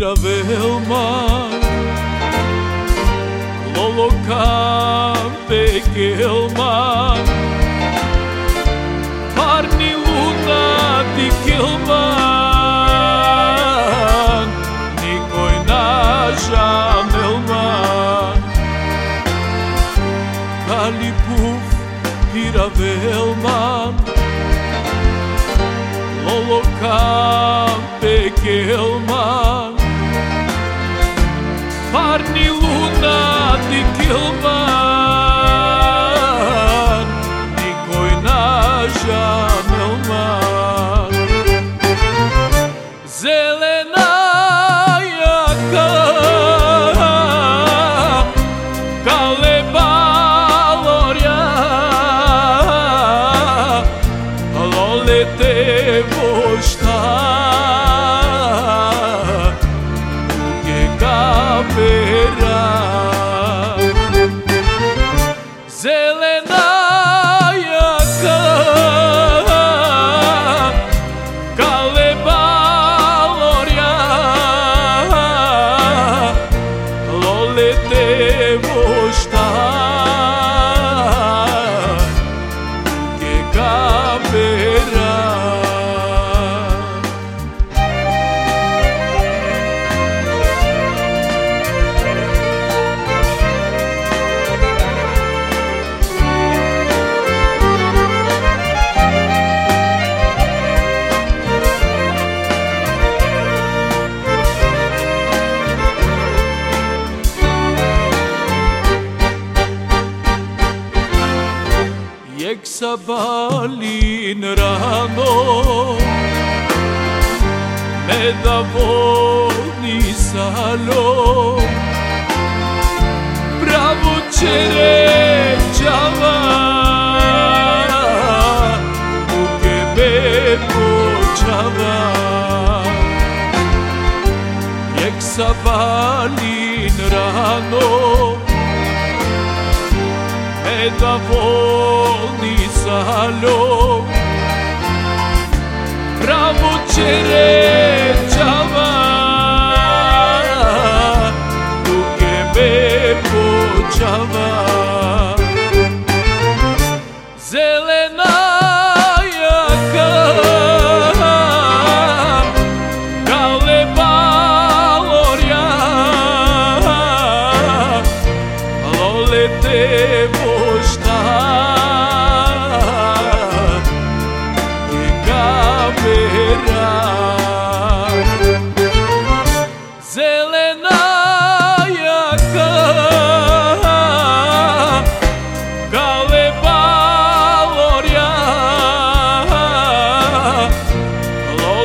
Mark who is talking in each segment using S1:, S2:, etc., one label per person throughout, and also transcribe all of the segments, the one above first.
S1: piravelma Loloka pekelma Parni luna dikilman Nikoj naša melman Kali puf piravelman Loloka farni luna di Gilbert. meu tek sa rano. Me da vodi salo. Bravo čere čava buke me počava. Tek sa Balin rano. megafon i salon Bravo cere ciava Tu che bevo ciava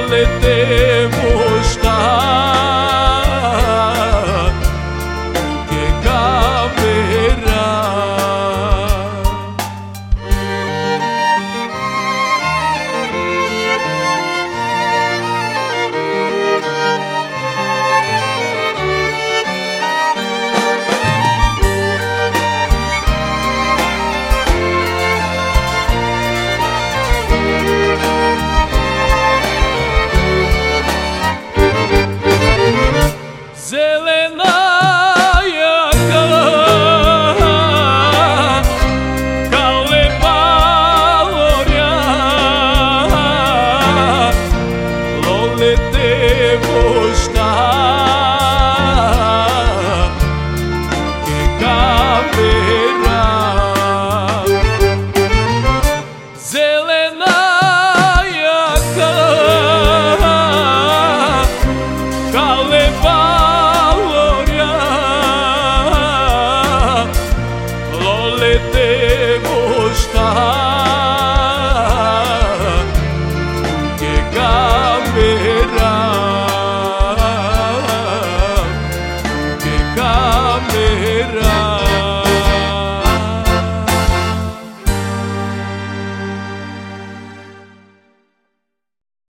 S1: le temo. šta?